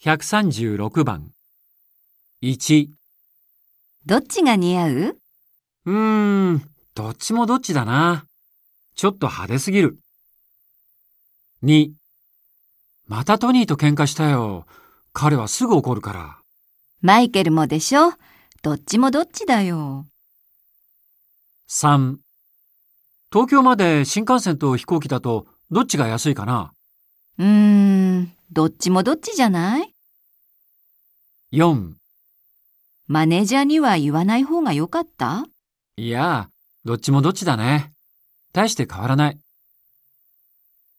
136番。1、どっちが似合う？うーん、どっちもどっちだな。ちょっと派手すぎる。2、またトニーと喧嘩したよ。彼はすぐ怒るから。マイケルもでしょ？どっちもどっちだよ。3、東京まで新幹線と飛行機だとどっちが安いかな？うーん、どっちもどっちじゃない ?4、マネージャーには言わない方が良かった？いや、どっちもどっちだね。大して変わらない。